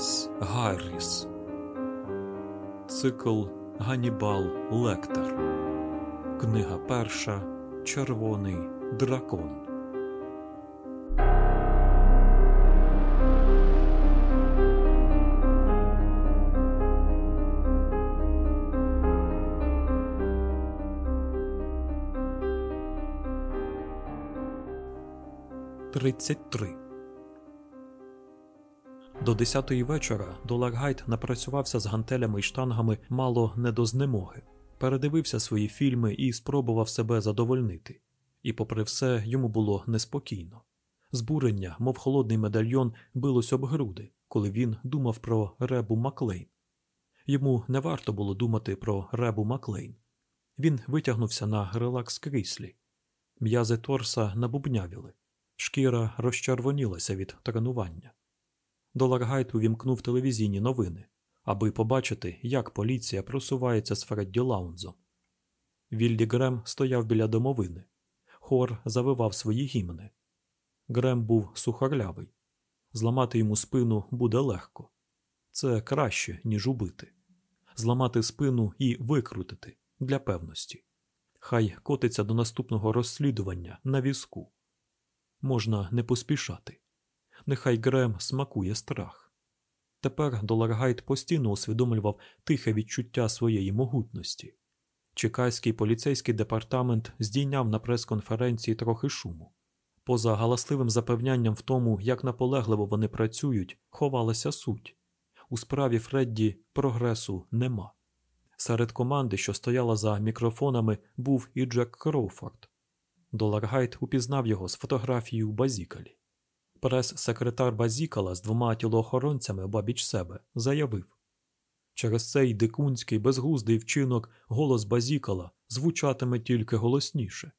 Томас Гарріс. Цикл Ганібал Лектор. Книга перша. Червоний дракон. Тридцять три. До десятої вечора Доларгайт напрацювався з гантелями й штангами мало не до знемоги, передивився свої фільми і спробував себе задовольнити. І, попри все, йому було неспокійно. Збурення, мов холодний медальйон, билось об груди, коли він думав про Ребу Маклейн. Йому не варто було думати про Ребу Маклейн. Він витягнувся на релакс кріслі. М'язи торса набубнявіли, шкіра розчервонілася від тренування. Доларгайт увімкнув телевізійні новини, аби побачити, як поліція просувається з Фредді Лаунзом. Віллі Грем стояв біля домовини. Хор завивав свої гімни. Грем був сухорлявий. Зламати йому спину буде легко. Це краще, ніж убити. Зламати спину і викрутити для певності. Хай котиться до наступного розслідування на візку. Можна не поспішати. Нехай Грем смакує страх. Тепер Доларгайт постійно усвідомлював тихе відчуття своєї могутності. Чекайський поліцейський департамент здійняв на прес-конференції трохи шуму. Поза галасливим запевнянням в тому, як наполегливо вони працюють, ховалася суть. У справі Фредді прогресу нема. Серед команди, що стояла за мікрофонами, був і Джек Кроуфорд. Доларгайт упізнав його з фотографією у базікалі. Прес-секретар Базікала з двома тілоохоронцями обабіч себе заявив через цей дикунський безглуздий вчинок голос Базікала звучатиме тільки голосніше.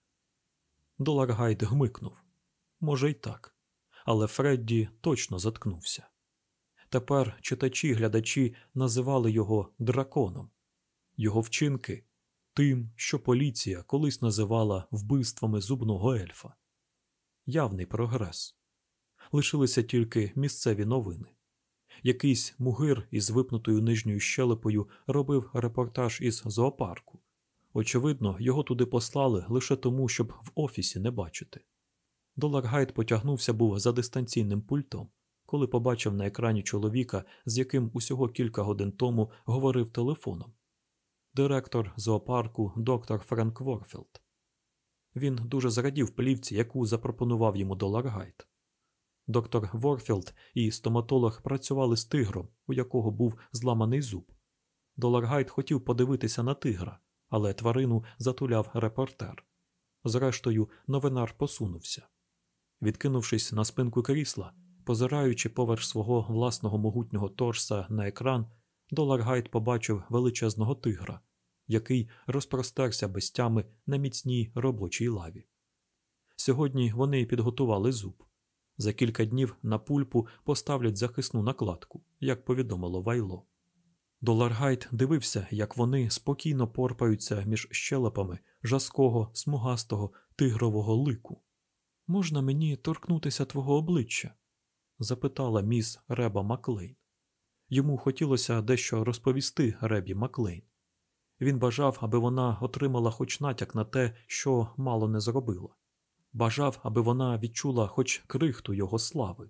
Доларгайт гмикнув. Може, й так. Але Фредді точно заткнувся. Тепер читачі глядачі називали його драконом, його вчинки тим, що поліція колись називала вбивствами зубного ельфа. Явний прогрес. Лишилися тільки місцеві новини. Якийсь мугир із випнутою нижньою щелепою робив репортаж із зоопарку. Очевидно, його туди послали лише тому, щоб в офісі не бачити. Доларгайд потягнувся був за дистанційним пультом, коли побачив на екрані чоловіка, з яким усього кілька годин тому говорив телефоном. Директор зоопарку доктор Френк Ворфілд. Він дуже зрадів плівці, яку запропонував йому Доларгайд. Доктор Ворфілд і стоматолог працювали з тигром, у якого був зламаний зуб. Доларгайд хотів подивитися на тигра, але тварину затуляв репортер. Зрештою, новинар посунувся. Відкинувшись на спинку крісла, позираючи поверх свого власного могутнього торса на екран, Доларгайт побачив величезного тигра, який розпростерся без тями на міцній робочій лаві. Сьогодні вони підготували зуб. За кілька днів на пульпу поставлять захисну накладку, як повідомило Вайло. Доларгайт дивився, як вони спокійно порпаються між щелепами жаского, смугастого, тигрового лику. Можна мені торкнутися твого обличчя? запитала міс Реба Маклейн. Йому хотілося дещо розповісти Ребі Маклейн. Він бажав, аби вона отримала хоч натяк на те, що мало не зробила. Бажав, аби вона відчула хоч крихту його слави,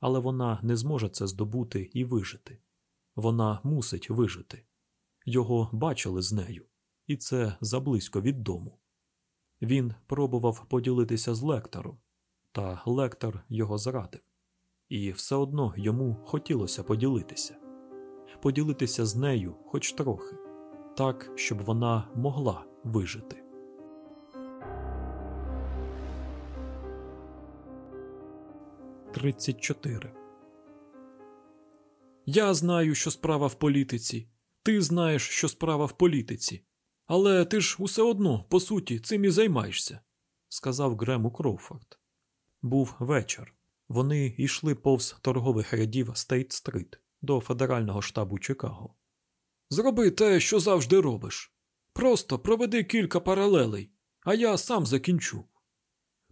але вона не зможе це здобути і вижити. Вона мусить вижити. Його бачили з нею, і це заблизько від дому. Він пробував поділитися з лектором, та лектор його зрадив, і все одно йому хотілося поділитися, поділитися з нею хоч трохи, так, щоб вона могла вижити. Тридцять чотири. Я знаю, що справа в політиці. Ти знаєш, що справа в політиці. Але ти ж усе одно, по суті, цим і займаєшся, сказав Грему Кроуфорд. Був вечір. Вони йшли повз торгових рядів Стейт Стрит до федерального штабу Чикаго. Зроби те, що завжди робиш. Просто проведи кілька паралелей, а я сам закінчу.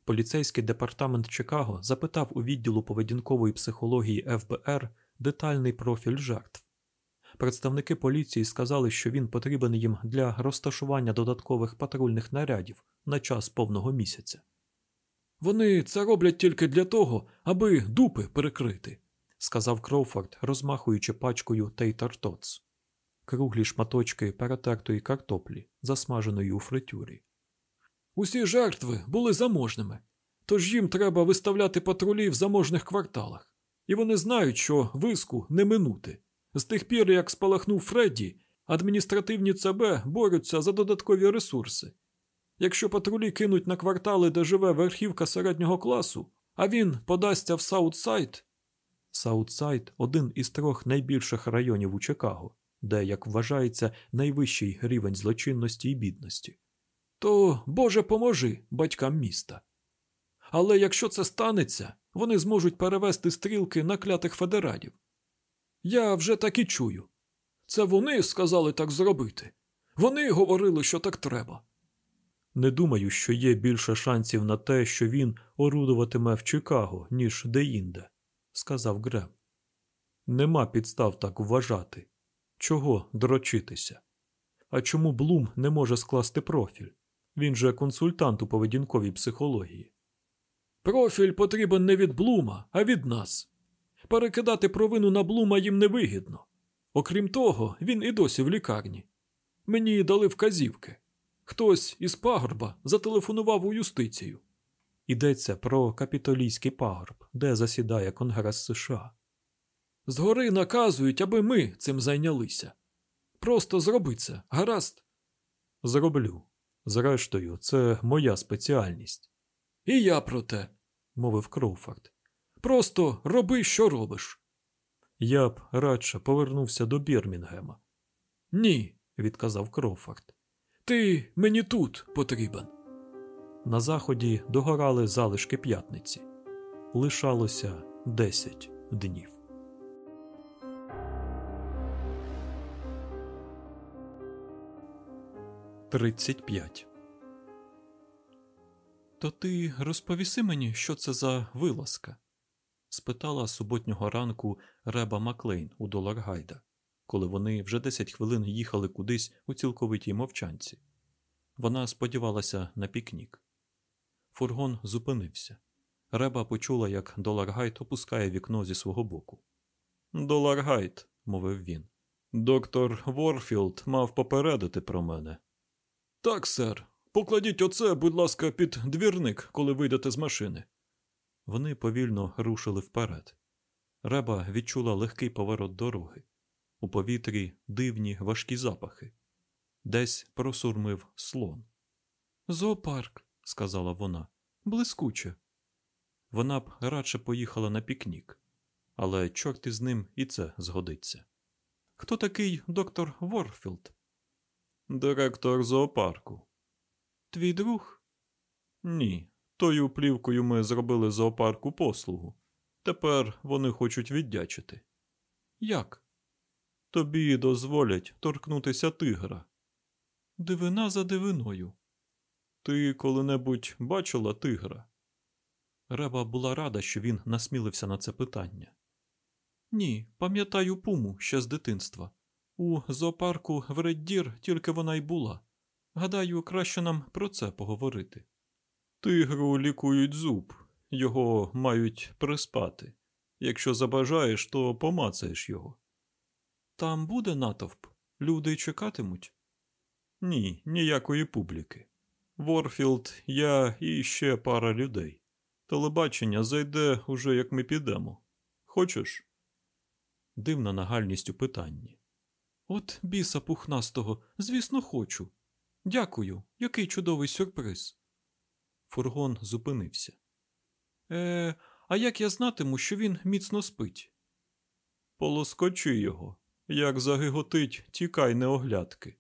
Поліцейський департамент Чикаго запитав у відділу поведінкової психології ФБР детальний профіль жертв. Представники поліції сказали, що він потрібен їм для розташування додаткових патрульних нарядів на час повного місяця. Вони це роблять тільки для того, аби дупи перекрити, сказав Кроуфорд, розмахуючи пачкою Тейтер Тоц. Круглі шматочки перетертої картоплі, засмаженої у фритюрі. Усі жертви були заможними, тож їм треба виставляти патрулі в заможних кварталах, і вони знають, що виску не минути. З тих пір, як спалахнув Фредді, адміністративні ЦБ борються за додаткові ресурси. Якщо патрулі кинуть на квартали, де живе верхівка середнього класу, а він подасться в Саутсайд. Саутсайд один із трьох найбільших районів у Чикаго, де, як вважається, найвищий рівень злочинності і бідності. То, Боже, поможи батькам міста. Але якщо це станеться, вони зможуть перевести стрілки на клятих федератів. Я вже так і чую. Це вони сказали так зробити. Вони говорили, що так треба. Не думаю, що є більше шансів на те, що він орудуватиме в Чикаго, ніж деінде, сказав Грем. Нема підстав так вважати. Чого дрочитися? А чому Блум не може скласти профіль? Він же консультант у поведінковій психології. Профіль потрібен не від Блума, а від нас. Перекидати провину на Блума їм невигідно. Окрім того, він і досі в лікарні. Мені дали вказівки. Хтось із пагорба зателефонував у юстицію. Йдеться про капітолійський пагорб, де засідає Конгрес США. Згори наказують, аби ми цим зайнялися. Просто зроби це, гаразд? Зроблю. Зрештою, це моя спеціальність. І я про те, мовив Кроуфорд. Просто роби, що робиш. Я б радше повернувся до Бірмінгема. Ні, відказав Кроуфорд. Ти мені тут потрібен. На заході догорали залишки п'ятниці. Лишалося десять днів. Тридцять п'ять. То ти розповіси мені, що це за вилазка? спитала суботнього ранку Реба Маклейн у Доларгайда, коли вони вже десять хвилин їхали кудись у цілковитій мовчанці. Вона сподівалася на пікнік. Фургон зупинився. Реба почула, як Доларгайд опускає вікно зі свого боку. Доларгайд, мовив він. Доктор Ворфілд мав попередити про мене. Так, сер. Покладіть оце, будь ласка, під двірник, коли вийдете з машини. Вони повільно рушили вперед. Реба відчула легкий поворот дороги. У повітрі дивні важкі запахи. Десь просурмив слон. Зоопарк, сказала вона, блискуче. Вона б радше поїхала на пікнік, але чорт із ним і це згодиться. Хто такий доктор Ворфілд? Директор зоопарку. Твій друг? Ні. Тою плівкою ми зробили зоопарку послугу. Тепер вони хочуть віддячити. Як? Тобі дозволять торкнутися тигра. Дивина за дивиною. Ти коли-небудь бачила тигра? Реба була рада, що він насмілився на це питання. Ні, пам'ятаю пуму ще з дитинства. У зоопарку в Реддір тільки вона й була. Гадаю, краще нам про це поговорити. Тигру лікують зуб, його мають приспати. Якщо забажаєш, то помацаєш його. Там буде натовп, люди чекатимуть? Ні, ніякої публіки. Ворфілд, я і ще пара людей. Телебачення зайде уже як ми підемо. Хочеш? Дивна нагальність у питанні. От біса пухнастого, звісно, хочу. Дякую, який чудовий сюрприз. Фургон зупинився. Е, а як я знатиму, що він міцно спить? Полоскочи його. Як загиготить, тікай неоглядки.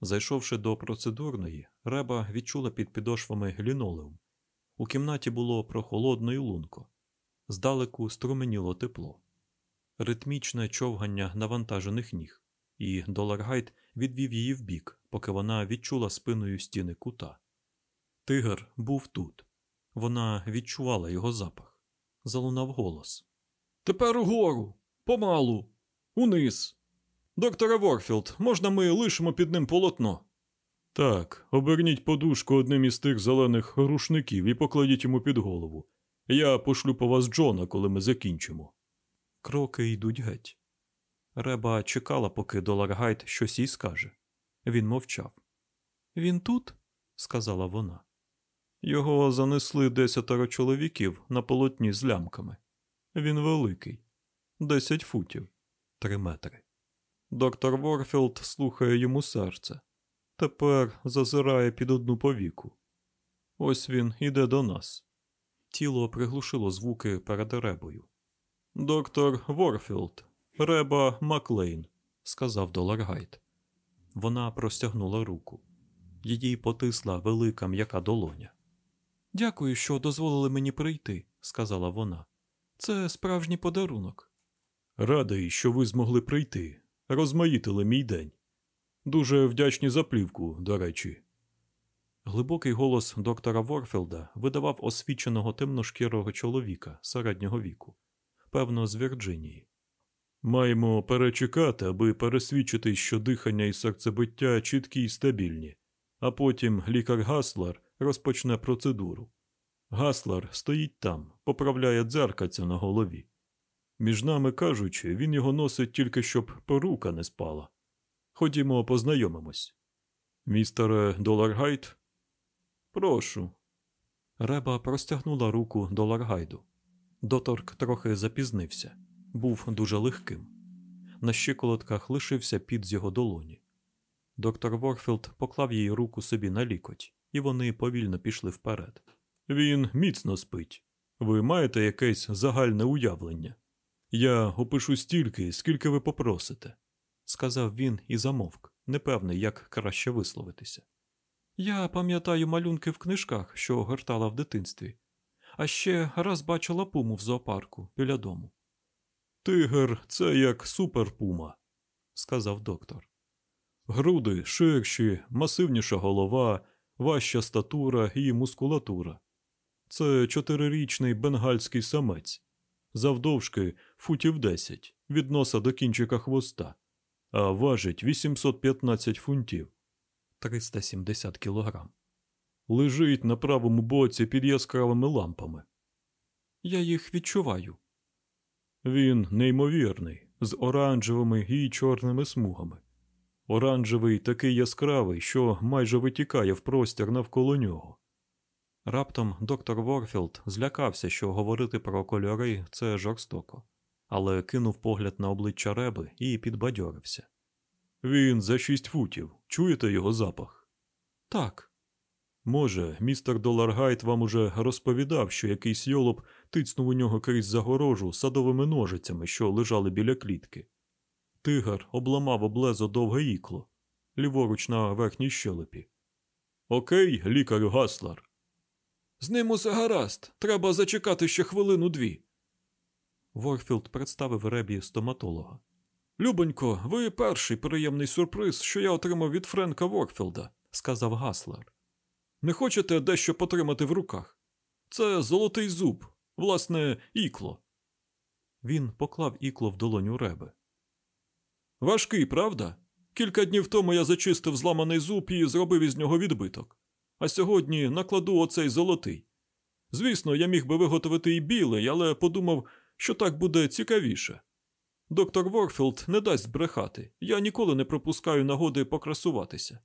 Зайшовши до процедурної, Реба відчула під підошвами глінолеум. У кімнаті було прохолодно і лунко. Здалеку струменіло тепло, ритмічне човгання навантажених ніг, і Доларгайт відвів її вбік, поки вона відчула спиною стіни кута. Тигр був тут. Вона відчувала його запах. Залунав голос. Тепер угору. Помалу. Униз. Докторе Ворфілд, можна ми лишимо під ним полотно? Так, оберніть подушку одним із тих зелених рушників і покладіть йому під голову. Я пошлю по вас Джона, коли ми закінчимо. Кроки йдуть геть. Реба чекала, поки Доларгайт щось їй скаже. Він мовчав. Він тут? сказала вона. Його занесли десятеро чоловіків на полотні з лямками. Він великий, десять футів, три метри. Доктор Ворфілд слухає йому серце. Тепер зазирає під одну повіку. Ось він іде до нас. Тіло приглушило звуки перед Ребою. Доктор Ворфілд, Реба Маклейн, сказав Доларгайт. Вона простягнула руку. Її потисла велика м'яка долоня. Дякую, що дозволили мені прийти, сказала вона. Це справжній подарунок. Радий, що ви змогли прийти. Розмаїтили мій день. Дуже вдячні за плівку, до речі. Глибокий голос доктора Ворфілда видавав освіченого темношкірого чоловіка середнього віку, певно, з Вірджинії. Маємо перечекати, аби пересвідчити, що дихання і серцебиття чіткі й стабільні, а потім лікар Гаслер розпочне процедуру. Гаслер стоїть там, поправляє дзеркальця на голові. Між нами кажучи, він його носить тільки щоб порука не спала. Ходімо, познайомимось. Містере Доларгайт? Прошу. Реба простягнула руку Доларгайду. Доторк трохи запізнився, був дуже легким. На щиколотках лишився піт з його долоні. Доктор Ворфілд поклав їй руку собі на лікоть, і вони повільно пішли вперед. Він міцно спить. Ви маєте якесь загальне уявлення? Я опишу стільки, скільки ви попросите, сказав він і замовк, непевний, як краще висловитися. Я пам'ятаю малюнки в книжках, що гортала в дитинстві, а ще раз бачила пуму в зоопарку біля дому. Тигр це як суперпума, сказав доктор. Груди ширші, масивніша голова, важча статура і мускулатура. Це чотирирічний бенгальський самець, завдовжки футів 10, від носа до кінчика хвоста, а важить 815 фунтів 370 кілограм. Лежить на правому боці під яскравими лампами. Я їх відчуваю. Він неймовірний, з оранжевими і чорними смугами. Оранжевий такий яскравий, що майже витікає в простір навколо нього. Раптом доктор Ворфілд злякався, що говорити про кольори це жорстоко, але кинув погляд на обличчя Реби і підбадьорився. Він за шість футів. Чуєте його запах? Так. Може, містер Доларгайт вам уже розповідав, що якийсь йолоп тицнув у нього крізь загорожу садовими ножицями, що лежали біля клітки. Тигр обламав облезо довге ікло, ліворуч на верхній щелепі. Окей, лікарю Гаслар. З ним усе гаразд. Треба зачекати ще хвилину дві. Ворфілд представив Ребі стоматолога. Любонько, ви перший приємний сюрприз, що я отримав від Френка Ворфілда, сказав Гаслер. Не хочете дещо потримати в руках? Це золотий зуб, власне, ікло. Він поклав ікло в долоню Реби. Важкий, правда? Кілька днів тому я зачистив зламаний зуб і зробив із нього відбиток. А сьогодні накладу оцей золотий. Звісно, я міг би виготовити і білий, але подумав, що так буде цікавіше. Доктор Ворфілд не дасть збрехати, я ніколи не пропускаю нагоди покрасуватися.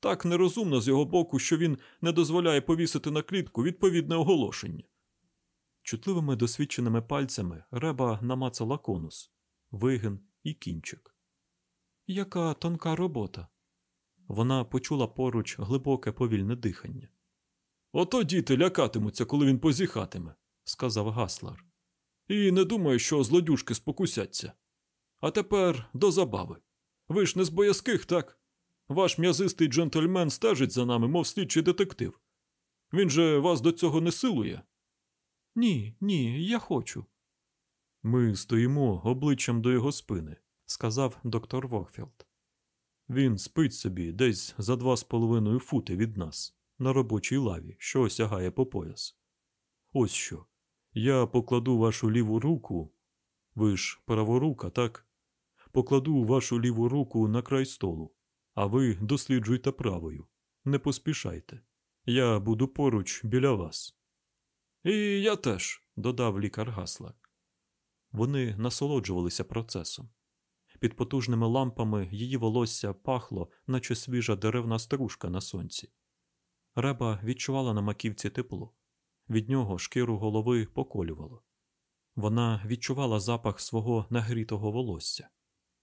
Так нерозумно з його боку, що він не дозволяє повісити на клітку відповідне оголошення. Чутливими досвідченими пальцями Реба намацала конус, вигин і кінчик. Яка тонка робота. Вона почула поруч глибоке повільне дихання. Ото діти лякатимуться, коли він позіхатиме, сказав Гаслар. І не думаю, що злодюшки спокусяться. А тепер до забави. Ви ж не з боязких, так? Ваш м'язистий джентльмен стежить за нами, мов слідчий детектив. Він же вас до цього не силує. Ні, ні, я хочу. Ми стоїмо обличчям до його спини, сказав доктор Ворфілд. Він спить собі десь за два з половиною фути від нас, на робочій лаві, що сягає по пояс. Ось що. Я покладу вашу ліву руку. Ви ж праворука, так? Покладу вашу ліву руку на край столу, а ви досліджуйте правою. Не поспішайте. Я буду поруч біля вас. І я теж, додав лікар Гаслер. Вони насолоджувалися процесом. Під потужними лампами її волосся пахло, наче свіжа деревна стружка на сонці. Реба відчувала на маківці тепло. Від нього шкіру голови поколювало. Вона відчувала запах свого нагрітого волосся,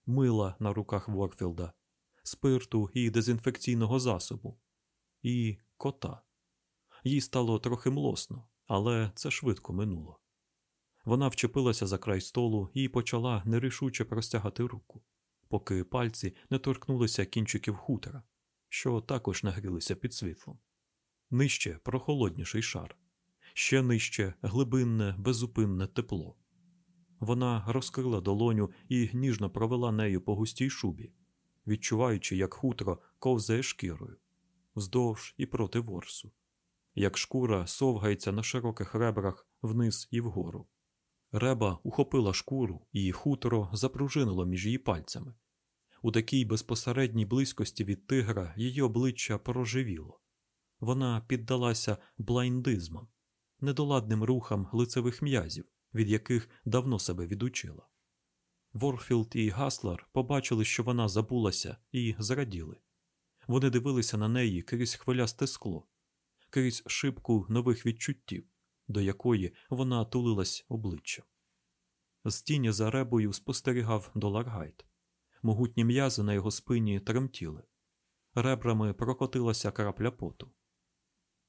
мила на руках Ворфілда, спирту і дезінфекційного засобу, і кота. Їй стало трохи млосно, але це швидко минуло. Вона вчепилася за край столу і почала нерішуче простягати руку, поки пальці не торкнулися кінчиків хутора, що також нагрілися під світлом. Нижче прохолодніший шар, ще нижче глибинне, безупинне тепло. Вона розкрила долоню і ніжно провела нею по густій шубі, відчуваючи, як хутро ковзає шкірою, вздовж і проти ворсу, як шкура совгається на широких ребрах вниз і вгору. Реба ухопила шкуру, і хутро запружинило між її пальцями. У такій безпосередній близькості від тигра її обличчя проживіло. Вона піддалася блайндизмам, недоладним рухам лицевих м'язів, від яких давно себе відучила. Ворфілд і Гаслер побачили, що вона забулася, і зраділи. Вони дивилися на неї крізь хвилясте скло, крізь шибку нових відчуттів, до якої вона тулилась обличчям. З тіні за Ребою спостерігав Доларгайт. Могутні м'язи на його спині тремтіли. Ребрами прокотилася крапля поту.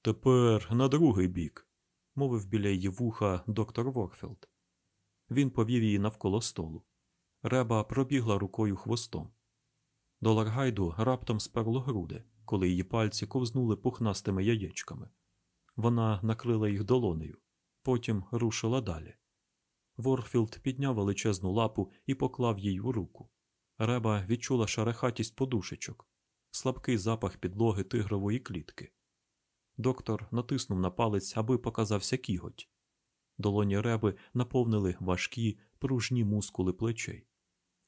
Тепер на другий бік, мовив біля її вуха доктор Ворфілд. Він повів її навколо столу. Реба пробігла рукою хвостом. Доларгайду раптом сперло груди, коли її пальці ковзнули пухнастими яєчками. Вона накрила їх долонею, потім рушила далі. Ворфілд підняв величезну лапу і поклав їй у руку. Реба відчула шерехатість подушечок, слабкий запах підлоги тигрової клітки. Доктор натиснув на палець, аби показався кіготь. Долоні Реби наповнили важкі, пружні мускули плечей.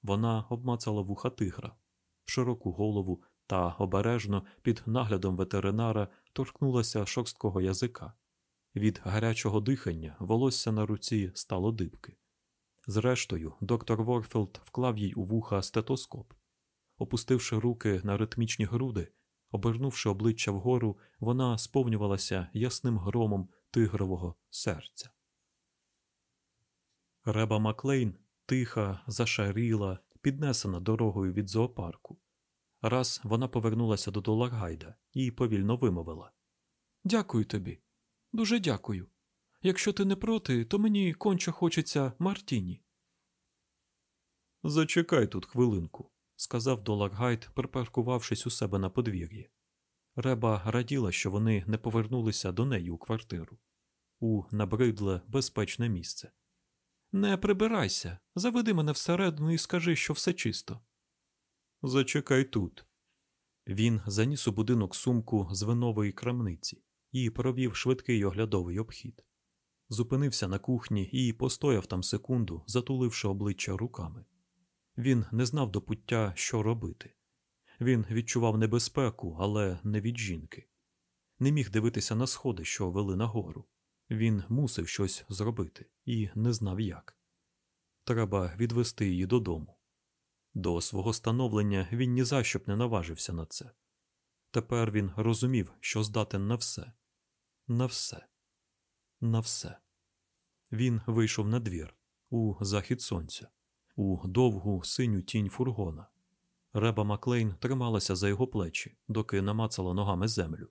Вона обмацала вуха тигра, широку голову та обережно під наглядом ветеринара торкнулася шорсткого язика. Від гарячого дихання волосся на руці стало дибки. Зрештою, доктор Ворфілд вклав їй у вуха стетоскоп. Опустивши руки на ритмічні груди, обернувши обличчя вгору, вона сповнювалася ясним громом тигрового серця. Реба Маклейн тиха, зашаріла, піднесена дорогою від зоопарку. Раз вона повернулася до Доларгайда і повільно вимовила Дякую тобі. Дуже дякую. Якщо ти не проти, то мені конче хочеться Мартіні. Зачекай тут хвилинку, сказав Доларгайд, припаркувавшись у себе на подвір'ї. Реба раділа, що вони не повернулися до неї у квартиру, у набридле, безпечне місце. Не прибирайся, заведи мене всередину і скажи, що все чисто. Зачекай тут. Він заніс у будинок сумку з винової крамниці і провів швидкий оглядовий обхід. Зупинився на кухні і постояв там секунду, затуливши обличчя руками. Він не знав до пуття, що робити. Він відчував небезпеку, але не від жінки. Не міг дивитися на сходи, що вели нагору. Він мусив щось зробити і не знав як. Треба відвести її додому. До свого становлення він ні за що б не наважився на це. Тепер він розумів, що здатен на все, на все, на все. Він вийшов на двір, у захід сонця, у довгу синю тінь фургона. Реба Маклейн трималася за його плечі, доки намацала ногами землю.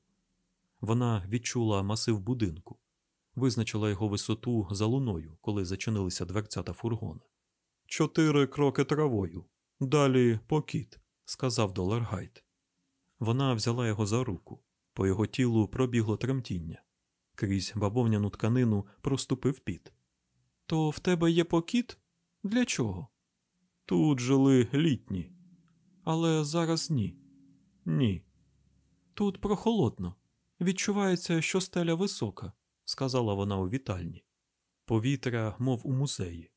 Вона відчула масив будинку, визначила його висоту за луною, коли зачинилися дверцята фургона. Чотири кроки травою. Далі покіт, сказав Доларгайт. Вона взяла його за руку. По його тілу пробігло тремтіння. Крізь бавовняну тканину проступив піт. То в тебе є покіт? Для чого? Тут жили літні. Але зараз ні. Ні. Тут прохолодно. Відчувається, що стеля висока, сказала вона у вітальні. Повітря, мов у музеї.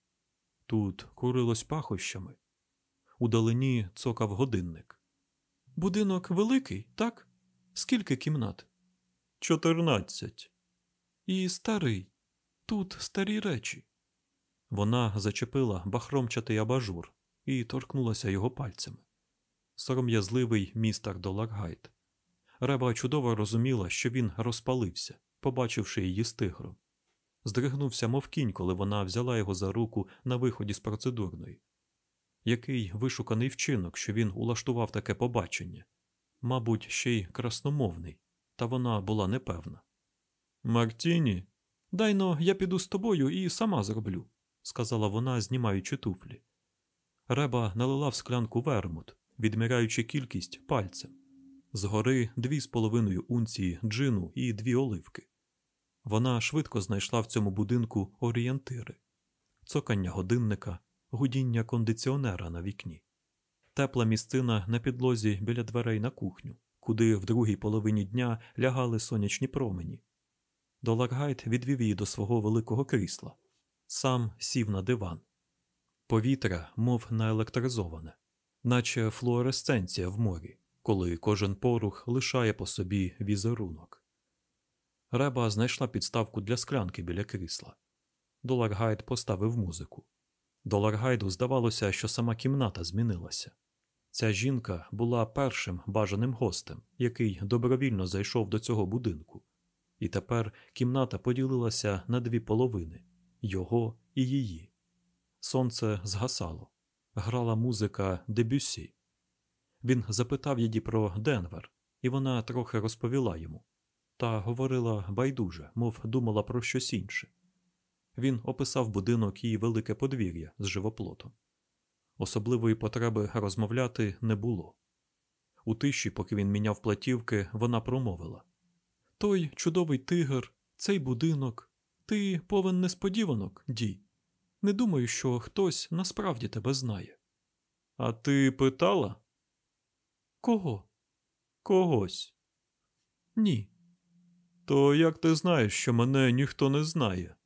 Тут курилось пахощами. Удалині цокав годинник. Будинок великий, так? Скільки кімнат? Чотирнадцять. І старий. Тут старі речі. Вона зачепила бахромчатий абажур і торкнулася його пальцями. Сором'язливий містер Доларгайт. Реба чудово розуміла, що він розпалився, побачивши її з тигром. Здригнувся, мов кінь, коли вона взяла його за руку на виході з процедурної. Який вишуканий вчинок, що він улаштував таке побачення, мабуть, ще й красномовний, та вона була непевна. Мартіні, дайно я піду з тобою і сама зроблю, сказала вона, знімаючи туфлі. Реба налила в склянку вермут, відміряючи кількість пальцем. Згори дві з половиною унції джину і дві оливки. Вона швидко знайшла в цьому будинку орієнтири, цокання годинника, гудіння кондиціонера на вікні, тепла місцина на підлозі біля дверей на кухню, куди в другій половині дня лягали сонячні промені. Доларгайт відвів її до свого великого крісла, сам сів на диван. Повітря, мов наелектризоване, наче флуоресценція в морі, коли кожен порух лишає по собі візерунок. Реба знайшла підставку для склянки біля крісла. Доларгайд поставив музику. Доларгайду здавалося, що сама кімната змінилася. Ця жінка була першим бажаним гостем, який добровільно зайшов до цього будинку, і тепер кімната поділилася на дві половини його і її. Сонце згасало, грала музика Дебюсі. Він запитав її про Денвер, і вона трохи розповіла йому та говорила байдуже, мов думала про щось інше. Він описав будинок і велике подвір'я з живоплотом. Особливої потреби розмовляти не було. У тиші, поки він міняв платівки, вона промовила Той чудовий тигр, цей будинок, ти повен несподіванок, Ді. Не думаю, що хтось насправді тебе знає. А ти питала? Кого? Когось. Ні. То як ти знаєш, що мене ніхто не знає?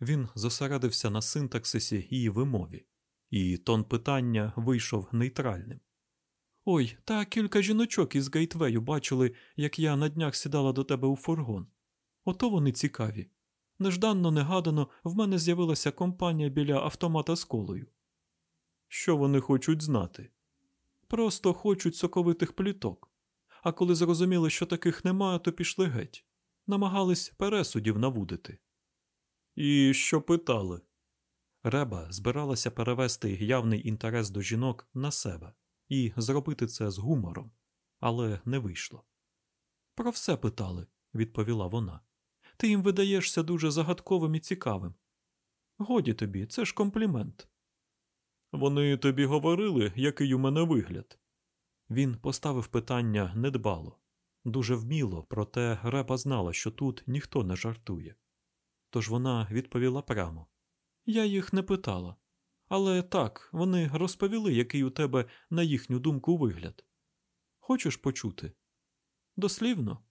Він зосередився на синтаксисі і вимові, і тон питання вийшов нейтральним. Ой, та кілька жіночок із Гейтвею бачили, як я на днях сідала до тебе у фургон. Ото вони цікаві. Нежданно, негадано в мене з'явилася компанія біля автомата з колою. Що вони хочуть знати? Просто хочуть соковитих пліток. А коли зрозуміли, що таких немає, то пішли геть. Намагались пересудів навудити. І що питали? Реба збиралася перевести явний інтерес до жінок на себе і зробити це з гумором, але не вийшло. Про все питали, відповіла вона. Ти їм видаєшся дуже загадковим і цікавим. Годі тобі, це ж комплімент. Вони тобі говорили, який у мене вигляд. Він поставив питання недбало, дуже вміло, проте Реба знала, що тут ніхто не жартує. Тож вона відповіла прямо Я їх не питала. Але так, вони розповіли, який у тебе, на їхню думку, вигляд. Хочеш почути? Дослівно?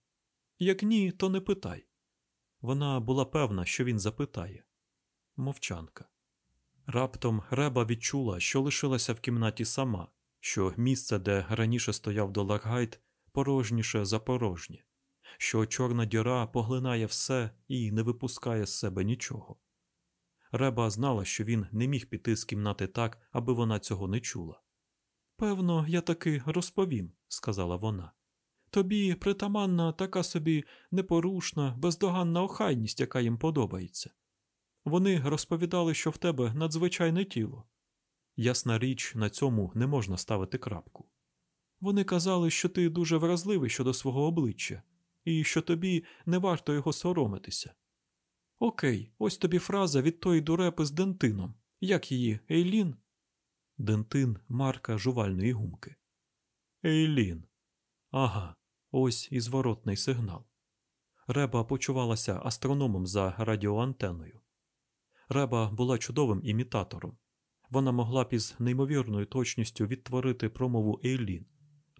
Як ні, то не питай. Вона була певна, що він запитає. Мовчанка. Раптом Реба відчула, що лишилася в кімнаті сама, що місце, де раніше стояв Доларгайт, порожніше за порожнє, що чорна діра поглинає все і не випускає з себе нічого. Реба знала, що він не міг піти з кімнати так, аби вона цього не чула. Певно, я таки розповім, сказала вона. Тобі притаманна така собі непорушна, бездоганна охайність, яка їм подобається. Вони розповідали, що в тебе надзвичайне тіло. Ясна річ, на цьому не можна ставити крапку. Вони казали, що ти дуже вразливий щодо свого обличчя, і що тобі не варто його соромитися. Окей, ось тобі фраза від тої дурепи з дентином. Як її, Ейлін? Дентин марка жувальної гумки. Ейлін. Ага, ось і зворотний сигнал. Реба почувалася астрономом за радіоантеною. Реба була чудовим імітатором. Вона могла б із неймовірною точністю відтворити промову Ейлін,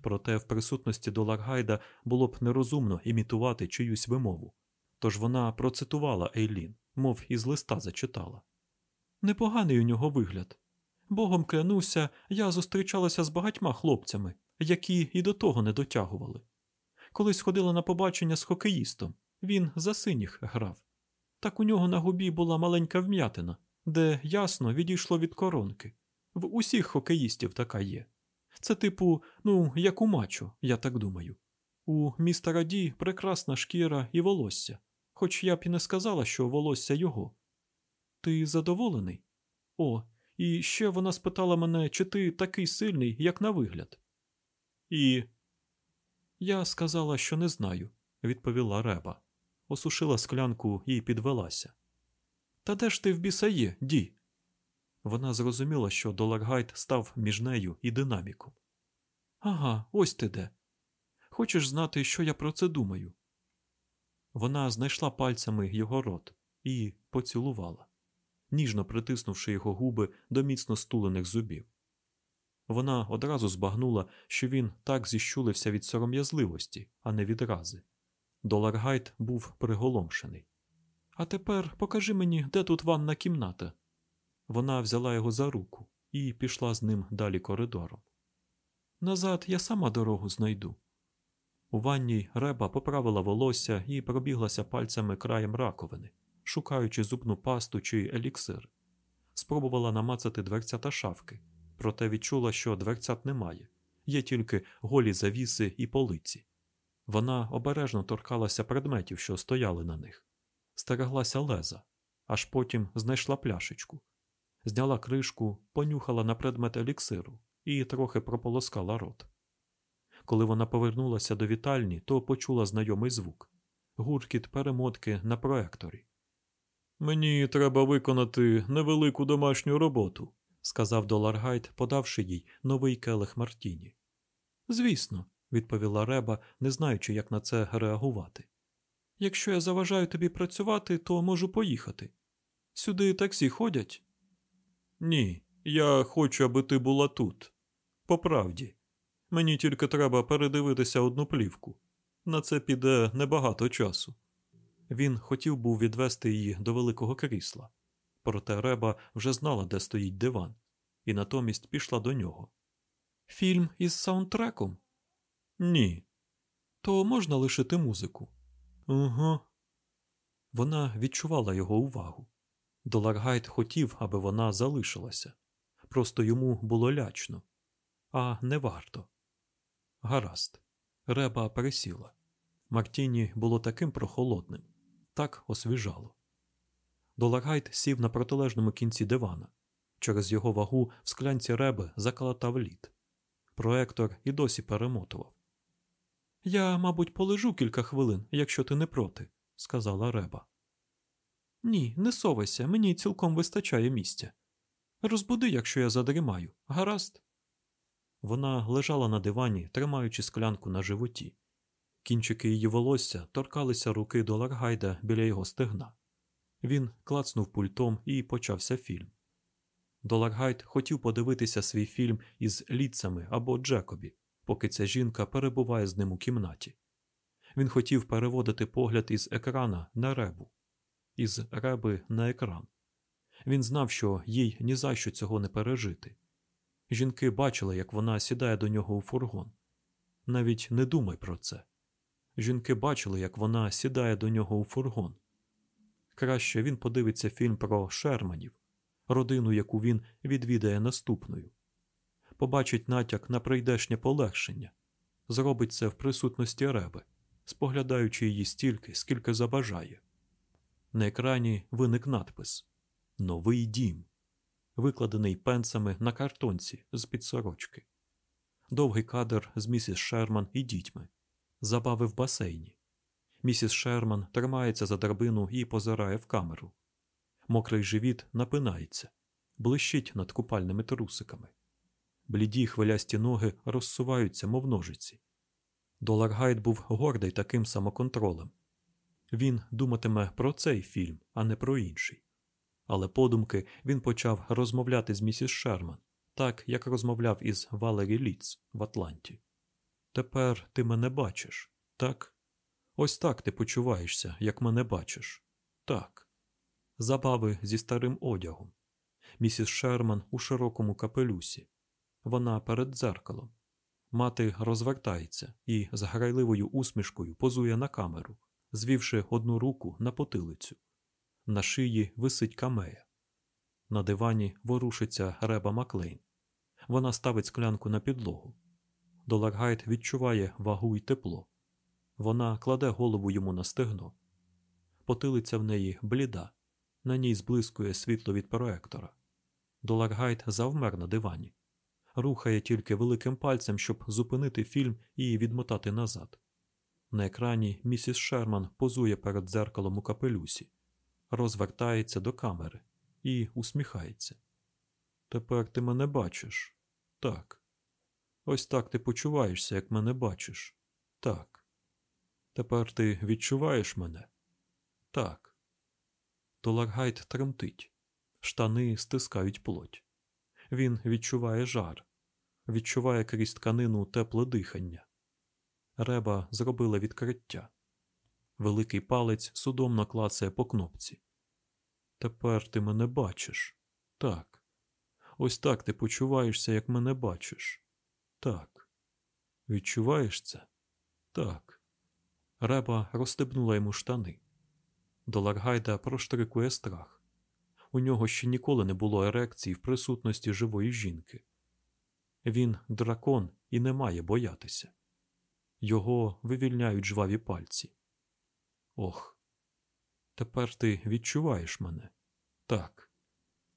проте в присутності Доларгайда було б нерозумно імітувати чиюсь вимову. Тож вона процитувала Ейлін, мов із листа зачитала. Непоганий у нього вигляд. Богом клянуся, я зустрічалася з багатьма хлопцями, які і до того не дотягували. Колись ходила на побачення з хокеїстом, він за синіх грав. Так у нього на губі була маленька вм'ятина, де ясно відійшло від коронки. В усіх хокеїстів така є. Це, типу, ну, як у мачо, я так думаю. У містера Ді прекрасна шкіра і волосся, хоч я б і не сказала, що волосся його. Ти задоволений? О, і ще вона спитала мене, чи ти такий сильний, як на вигляд. І. Я сказала, що не знаю, відповіла Реба, осушила склянку і підвелася. Та де ж ти в біса є, Ді? Вона зрозуміла, що Доларгайт став між нею і динаміком. Ага, ось ти де. Хочеш знати, що я про це думаю? Вона знайшла пальцями його рот і поцілувала, ніжно притиснувши його губи до міцно стулених зубів. Вона одразу збагнула, що він так зіщулився від сором'язливості, а не від рази. Доларгайт був приголомшений. А тепер покажи мені, де тут ванна кімната. Вона взяла його за руку і пішла з ним далі коридором. Назад я сама дорогу знайду. У ванній реба поправила волосся і пробіглася пальцями краєм раковини, шукаючи зубну пасту чи еліксир. Спробувала намацати дверцята шафки, проте відчула, що дверцят немає, є тільки голі завіси і полиці. Вона обережно торкалася предметів, що стояли на них, стереглася леза, аж потім знайшла пляшечку, зняла кришку, понюхала на предмет еліксиру і трохи прополоскала рот. Коли вона повернулася до вітальні, то почула знайомий звук гуркіт перемотки на проекторі. Мені треба виконати невелику домашню роботу, сказав Доларгайт, подавши їй новий келих Мартіні. Звісно, відповіла Реба, не знаючи, як на це реагувати. Якщо я заважаю тобі працювати, то можу поїхати. Сюди таксі ходять? Ні, я хочу, аби ти була тут. По правді. Мені тільки треба передивитися одну плівку. На це піде небагато часу. Він хотів був відвести її до великого крісла, проте Реба вже знала, де стоїть диван, і натомість пішла до нього. Фільм із саундтреком? Ні. То можна лишити музику? Угу. Вона відчувала його увагу. Доларгайт хотів, аби вона залишилася. Просто йому було лячно, а не варто. Гаразд. Реба пересіла. Мартіні було таким прохолодним, так освіжало. Доларгайт сів на протилежному кінці дивана. Через його вагу в склянці реби заколотав лід. Проектор і досі перемотував. Я, мабуть, полежу кілька хвилин, якщо ти не проти, сказала Реба. Ні, не совайся, мені цілком вистачає місця. Розбуди, якщо я задрімаю, гаразд. Вона лежала на дивані, тримаючи склянку на животі. Кінчики її волосся торкалися руки до Ларгайда біля його стегна. Він клацнув пультом і почався фільм. Доларгайд хотів подивитися свій фільм із ліцами або Джекобі, поки ця жінка перебуває з ним у кімнаті. Він хотів переводити погляд із екрана на ребу, із реби на екран. Він знав, що їй ні за що цього не пережити. Жінки бачили, як вона сідає до нього у фургон. Навіть не думай про це. Жінки бачили, як вона сідає до нього у фургон. Краще він подивиться фільм про Шерманів, родину, яку він відвідає наступною. Побачить натяк на прийдешнє полегшення, зробить це в присутності реби, споглядаючи її стільки, скільки забажає. На екрані виник надпис Новий дім викладений пенсами на картонці з під сорочки. Довгий кадр з місіс Шерман і дітьми, забави в басейні. Місіс Шерман тримається за драбину і позирає в камеру. Мокрий живіт напинається, блищить над купальними трусиками. Бліді хвилясті ноги розсуваються, мов ножиці. Доларгайт був гордий таким самоконтролем. Він думатиме про цей фільм, а не про інший але подумки він почав розмовляти з місіс Шерман, так як розмовляв із Валері Ліц в Атланті. Тепер ти мене бачиш, так? Ось так ти почуваєшся, як мене бачиш. Так. Забави зі старим одягом. місіс Шерман у широкому капелюсі. Вона перед дзеркалом. Мати розвертається і з грайливою усмішкою позує на камеру, звівши одну руку на потилицю. На шиї висить камея. На дивані ворушиться Реба Маклейн. Вона ставить склянку на підлогу. Доларгайт відчуває вагу й тепло. Вона кладе голову йому на стегно. Потилиця в неї бліда, на ній зблискує світло від проектора. Доларгайт завмер на дивані, рухає тільки великим пальцем, щоб зупинити фільм і відмотати назад. На екрані місіс Шерман позує перед дзеркалом у капелюсі, розвертається до камери і усміхається. Тепер ти мене бачиш. Так. Ось так ти почуваєшся, як мене бачиш. Так. Тепер ти відчуваєш мене? Так. Толаргайт тремтить. Штани стискають плоть. Він відчуває жар, відчуває крізь тканину тепле дихання. Реба зробила відкриття. Великий палець судомно клацає по кнопці. Тепер ти мене бачиш. Так. Ось так ти почуваєшся, як мене бачиш. Так. Відчуваєш це? Так. Реба розстебнула йому штани. Доларгайда проштрикує страх. У нього ще ніколи не було ерекції в присутності живої жінки. Він дракон і не має боятися. Його вивільняють жваві пальці. Ох, тепер ти відчуваєш мене? Так.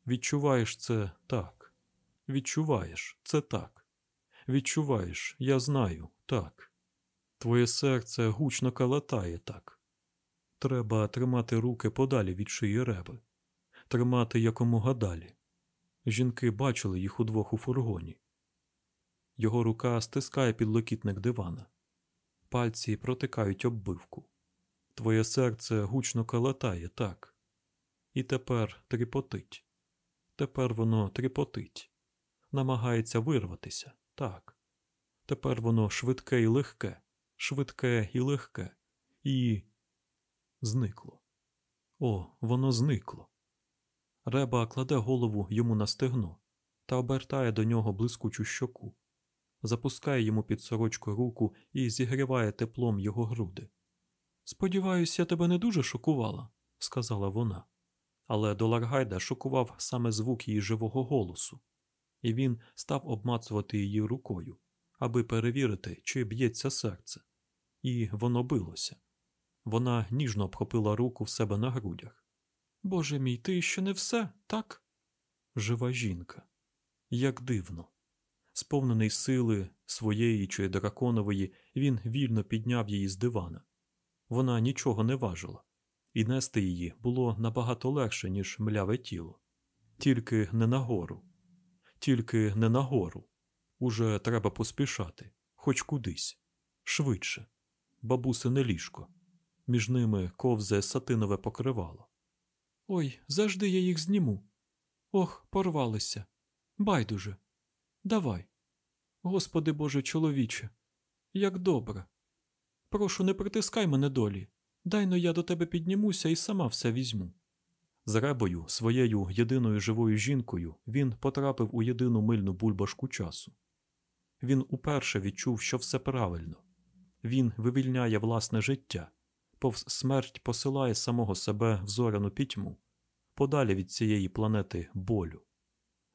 Відчуваєш це так. Відчуваєш це так. Відчуваєш, я знаю, так. Твоє серце гучно калатає так. Треба тримати руки подалі від шиї реби, тримати якомога далі. Жінки бачили їх удвох у фургоні. Його рука стискає підлокітник дивана, пальці протикають оббивку. Твоє серце гучно калатає так. І тепер тріпотить. Тепер воно тріпотить, намагається вирватися так. Тепер воно швидке і легке, швидке і легке, і зникло. О, воно зникло. Реба кладе голову йому на стегно та обертає до нього блискучу щоку, запускає йому під сорочку руку і зігріває теплом його груди. Сподіваюся, я тебе не дуже шокувала, сказала вона. Але Доларгайда шокував саме звук її живого голосу, і він став обмацувати її рукою, аби перевірити, чи б'ється серце. І воно билося. Вона ніжно обхопила руку в себе на грудях. Боже мій, ти ще не все, так? Жива жінка. Як дивно. Сповнений сили своєї чи драконової, він вільно підняв її з дивана. Вона нічого не важила, і нести її було набагато легше, ніж мляве тіло. Тільки не нагору. Тільки не нагору. Уже треба поспішати, хоч кудись, швидше. Бабусине ліжко. Між ними ковзе сатинове покривало. Ой, завжди я їх зніму. Ох, порвалися. Байдуже. Давай. Господи Боже чоловіче, як добре. Прошу, не притискай мене долі. Дайно я до тебе піднімуся і сама все візьму. З ребою, своєю єдиною живою жінкою, він потрапив у єдину мильну бульбашку часу. Він уперше відчув, що все правильно він вивільняє власне життя, повз смерть посилає самого себе в зоряну пітьму, подалі від цієї планети болю,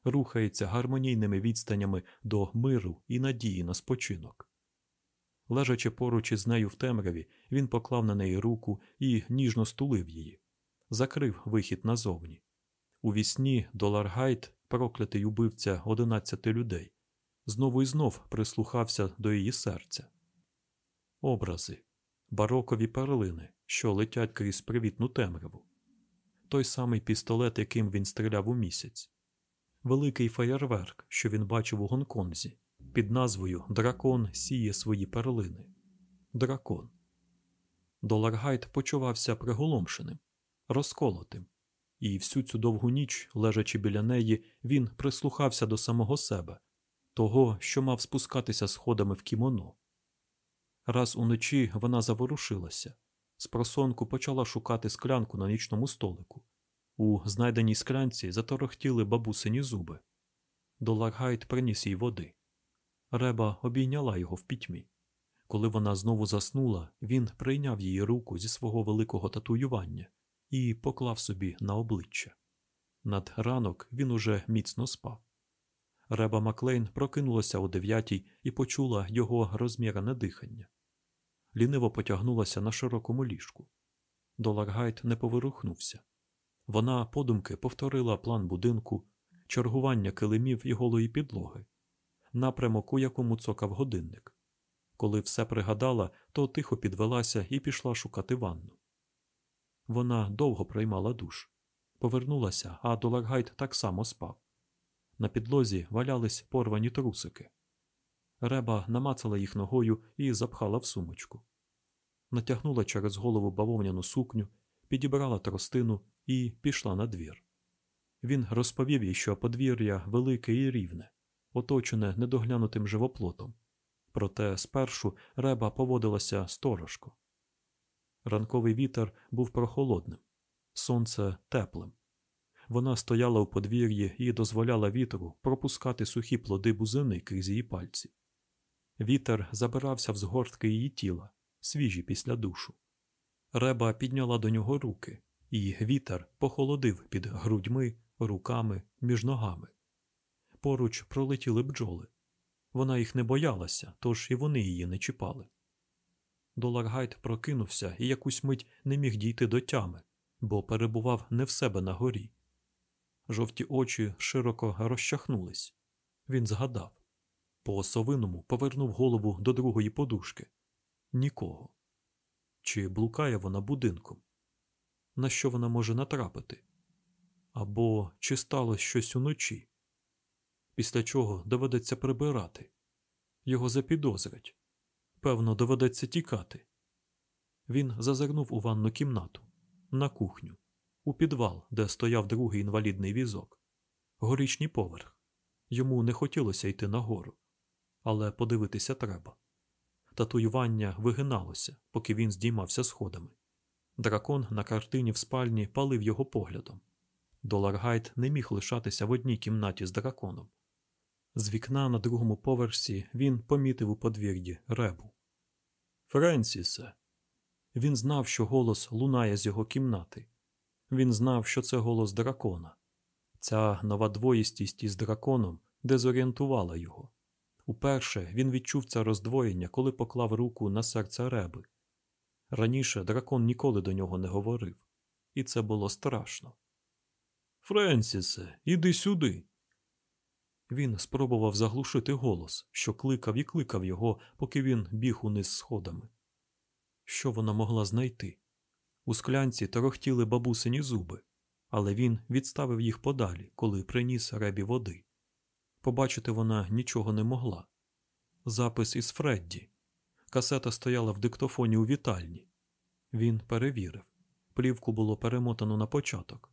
рухається гармонійними відстанями до миру і надії на спочинок. Лежачи поруч із нею в темряві, він поклав на неї руку і ніжно стулив її, закрив вихід назовні. У вісні Доларгайт, проклятий убивця одинадцяти людей, знову і знов прислухався до її серця. Образи, барокові перлини, що летять крізь привітну темряву, той самий пістолет, яким він стріляв у місяць, великий феєрверк, що він бачив у Гонконзі під назвою Дракон сіє свої перлини. Дракон. Доларгайт почувався приголомшеним, розколотим, і всю цю довгу ніч, лежачи біля неї, він прислухався до самого себе, того, що мав спускатися сходами в кімоно. Раз уночі вона заворушилася, з просонку почала шукати склянку на нічному столику, У знайденій склянці заторохтіли бабусині зуби. Доларгайт приніс їй води. Реба обійняла його в пітьмі. Коли вона знову заснула, він прийняв її руку зі свого великого татуювання і поклав собі на обличчя. Над ранок він уже міцно спав. Реба Маклейн прокинулася о дев'ятій і почула його розмірене дихання. Ліниво потягнулася на широкому ліжку. Доларгайт не поворухнувся. Вона подумки повторила план будинку, чергування килимів і голої підлоги, напрямок, у якому цокав годинник. Коли все пригадала, то тихо підвелася і пішла шукати ванну. Вона довго приймала душ, повернулася, а Доларгайт так само спав. На підлозі валялись порвані трусики. Реба намацала їх ногою і запхала в сумочку. Натягнула через голову бавовняну сукню, підібрала тростину і пішла на двір. Він розповів їй, що подвір'я велике і рівне, оточене недоглянутим живоплотом. Проте спершу реба поводилася сторожко. Ранковий вітер був прохолодним, сонце теплим. Вона стояла у подвір'ї і дозволяла вітру пропускати сухі плоди бузини крізь її пальці. Вітер забирався в згортки її тіла, свіжі після душу. Реба підняла до нього руки, і вітер похолодив під грудьми, руками, між ногами. Поруч пролетіли бджоли. Вона їх не боялася, тож і вони її не чіпали. Доларгайт прокинувся і якусь мить не міг дійти до тями, бо перебував не в себе на горі. Жовті очі широко розчахнулись. Він згадав. По совиному повернув голову до другої подушки. Нікого. Чи блукає вона будинком? На що вона може натрапити? Або чи сталося щось уночі? Після чого доведеться прибирати. Його запідозрять. Певно, доведеться тікати. Він зазирнув у ванну кімнату, на кухню, у підвал, де стояв другий інвалідний візок, горічний поверх. Йому не хотілося йти нагору, але подивитися треба. Татуювання вигиналося, поки він здіймався сходами. Дракон на картині в спальні палив його поглядом. Доларгайт не міг лишатися в одній кімнаті з драконом. З вікна на другому поверсі він помітив у подвір'ї ребу. Френсісе. Він знав, що голос лунає з його кімнати. Він знав, що це голос дракона. Ця нова двоїстість із драконом дезорієнтувала його. Уперше він відчув це роздвоєння, коли поклав руку на серце реби. Раніше дракон ніколи до нього не говорив, і це було страшно. Френсісе, іди сюди. Він спробував заглушити голос, що кликав і кликав його, поки він біг униз сходами. Що вона могла знайти? У склянці торохтіли бабусині зуби, але він відставив їх подалі, коли приніс ребі води. Побачити вона нічого не могла. Запис із Фредді. Касета стояла в диктофоні у вітальні. Він перевірив. Плівку було перемотано на початок.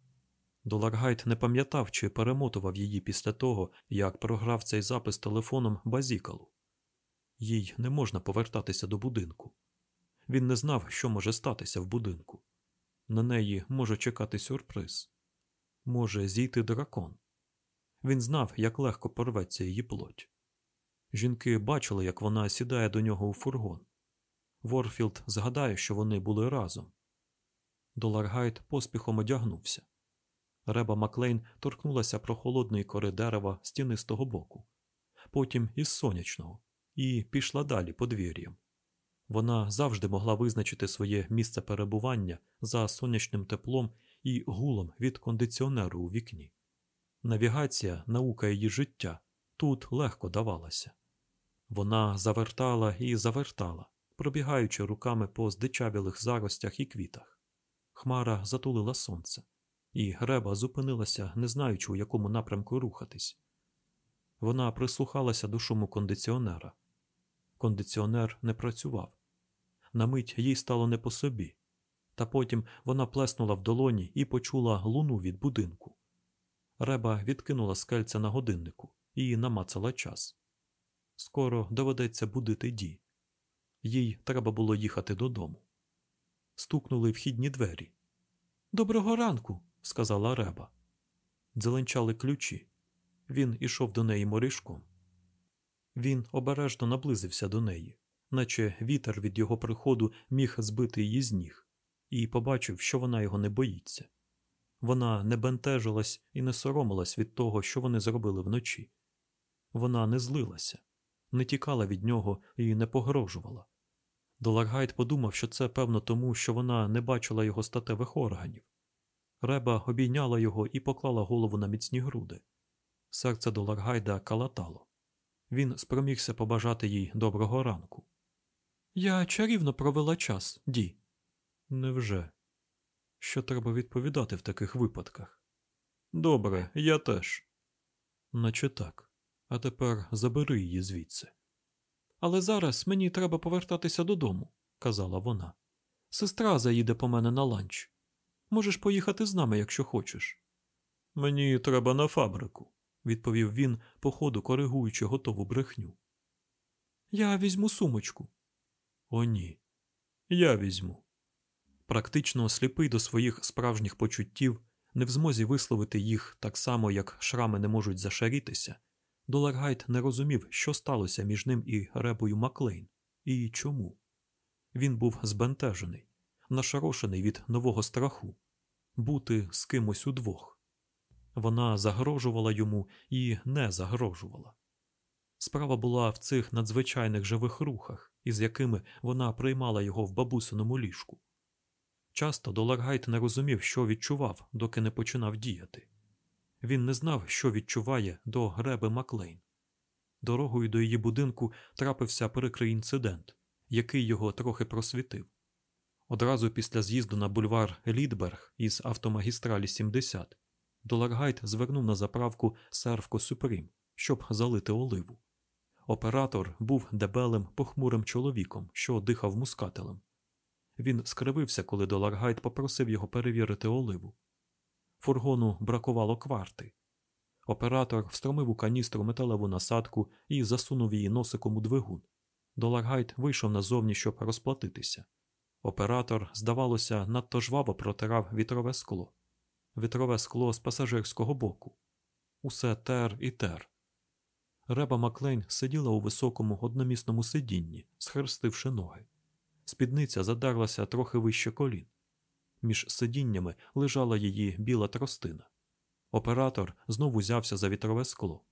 Доларгайт не пам'ятав, чи перемотував її після того, як програв цей запис телефоном базікалу. Їй не можна повертатися до будинку. Він не знав, що може статися в будинку. На неї може чекати сюрприз. Може зійти дракон. Він знав, як легко порветься її плоть. Жінки бачили, як вона сідає до нього у фургон. Ворфілд згадає, що вони були разом. Доларгайт поспіхом одягнувся. Реба Маклейн торкнулася прохолодної кори дерева з тінистого боку, потім із сонячного, і пішла далі подвір'ям. Вона завжди могла визначити своє місце перебування за сонячним теплом і гулом від кондиціонеру у вікні. Навігація, наука її життя тут легко давалася. Вона завертала і завертала, пробігаючи руками по здичавілих заростях і квітах. Хмара затулила сонце, і греба зупинилася, не знаючи, у якому напрямку рухатись. Вона прислухалася до шуму кондиціонера. Кондиціонер не працював. На мить їй стало не по собі, та потім вона плеснула в долоні і почула луну від будинку. Реба відкинула скельця на годиннику і намацала час. Скоро доведеться будити ді. Їй треба було їхати додому. Стукнули вхідні двері. Доброго ранку, сказала Реба. Дзеленчали ключі. Він ішов до неї морішком. Він обережно наблизився до неї, наче вітер від його приходу міг збити її з ніг, і побачив, що вона його не боїться. Вона не бентежилась і не соромилась від того, що вони зробили вночі. Вона не злилася, не тікала від нього і не погрожувала. Доларгайт подумав, що це певно тому, що вона не бачила його статевих органів. Реба обійняла його і поклала голову на міцні груди. Серце Доларгайда калатало. Він спромігся побажати їй доброго ранку. Я чарівно провела час, Ді. Невже? Що треба відповідати в таких випадках? Добре, я теж. Наче так. А тепер забери її звідси. Але зараз мені треба повертатися додому, казала вона. Сестра заїде по мене на ланч. Можеш поїхати з нами, якщо хочеш. Мені треба на фабрику, відповів він, по ходу коригуючи готову брехню. Я візьму сумочку. О, ні. Я візьму. Практично сліпий до своїх справжніх почуттів, не в змозі висловити їх так само, як шрами не можуть зашарітися. Доларгайт не розумів, що сталося між ним і Ребою Маклейн, і чому. Він був збентежений, нашарошений від нового страху бути з кимось удвох. Вона загрожувала йому і не загрожувала. Справа була в цих надзвичайних живих рухах, із якими вона приймала його в бабусиному ліжку. Часто Доларгайт не розумів, що відчував, доки не починав діяти. Він не знав, що відчуває до Греби Маклейн. Дорогою до її будинку трапився прикрий інцидент, який його трохи просвітив. Одразу після з'їзду на бульвар Лідберг із автомагістралі 70 Доларгайт звернув на заправку Сервко Супрім, щоб залити оливу. Оператор був дебелим, похмурим чоловіком, що дихав мускателем. Він скривився, коли Доларгайт попросив його перевірити оливу. Фургону бракувало кварти. Оператор встромив у каністру металеву насадку і засунув її носиком у двигун. Доларгайт вийшов назовні, щоб розплатитися. Оператор, здавалося, надто жваво протирав вітрове скло, вітрове скло з пасажирського боку. Усе тер і тер. Реба Маклейн сиділа у високому одномісному сидінні, схрестивши ноги. Спідниця задарлася трохи вище колін. Між сидіннями лежала її біла тростина. Оператор знову взявся за вітрове скло.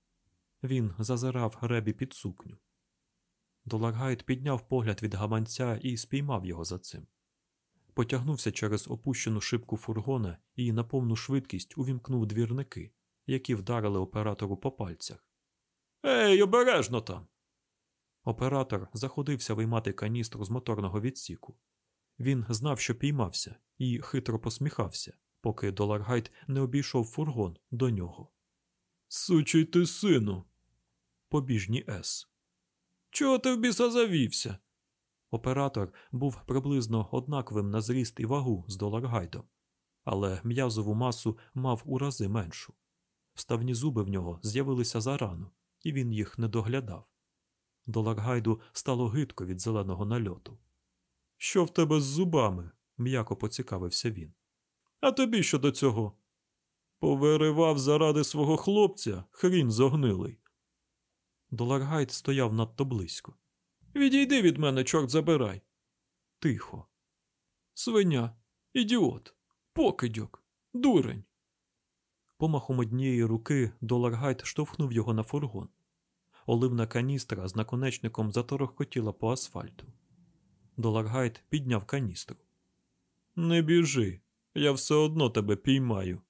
Він зазирав ребі під сукню. Доларгайт підняв погляд від гаманця і спіймав його за цим. Потягнувся через опущену шибку фургона і на повну швидкість увімкнув двірники, які вдарили оператору по пальцях. Ей, обережно там. Оператор заходився виймати каністру з моторного відсіку. Він знав, що піймався, і хитро посміхався, поки Доларгайт не обійшов фургон до нього. Сучий ти сину. Побіжні С. Чого ти в біса завівся? Оператор був приблизно однаковим на зріст і вагу з Доларгайдом, але м'язову масу мав у рази меншу. Вставні зуби в нього з'явилися зарано, і він їх не доглядав. Доларгайду стало гидко від зеленого нальоту. Що в тебе з зубами? м'яко поцікавився він. А тобі що до цього? Повиривав заради свого хлопця хрін зогнилий. Доларгайт стояв надто близько. Відійди від мене, чорт забирай. Тихо. Свиня, ідіот, покидьок, дурень. Помахом однієї руки Доларгайт штовхнув його на фургон. Оливна каністра з наконечником заторохкотіла по асфальту. Доларгайт підняв каністру. Не біжи, я все одно тебе піймаю.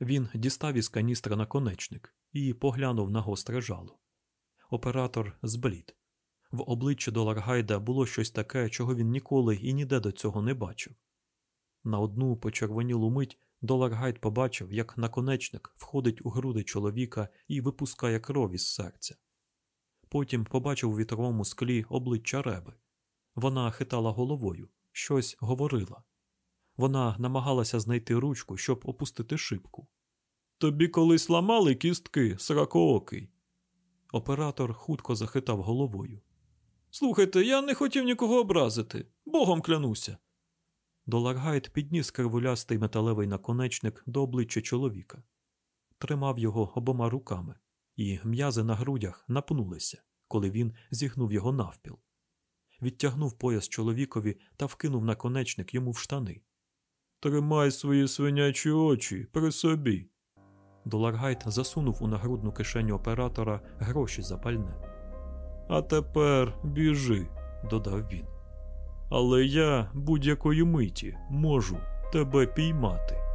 Він дістав із каністра наконечник і поглянув на гостре жало. Оператор зблід. В обличчі Доларгайда було щось таке, чого він ніколи і ніде до цього не бачив. На одну почервонілу мить Доларгайд побачив, як наконечник входить у груди чоловіка і випускає кров із серця. Потім побачив у вітровому склі обличчя Реби. Вона хитала головою, щось говорила. Вона намагалася знайти ручку, щоб опустити шибку. Тобі колись ламали кістки, сракоокий. Оператор хутко захитав головою. Слухайте, я не хотів нікого образити, богом клянуся. Доларгайт підніс кривулястий металевий наконечник до обличчя чоловіка, тримав його обома руками, і м'язи на грудях напнулися, коли він зігнув його навпіл. Відтягнув пояс чоловікові та вкинув наконечник йому в штани. Тримай свої свинячі очі при собі. Доларгайт засунув у нагрудну кишеню оператора гроші за пальне. А тепер біжи, додав він. Але я будь-якої миті можу тебе піймати.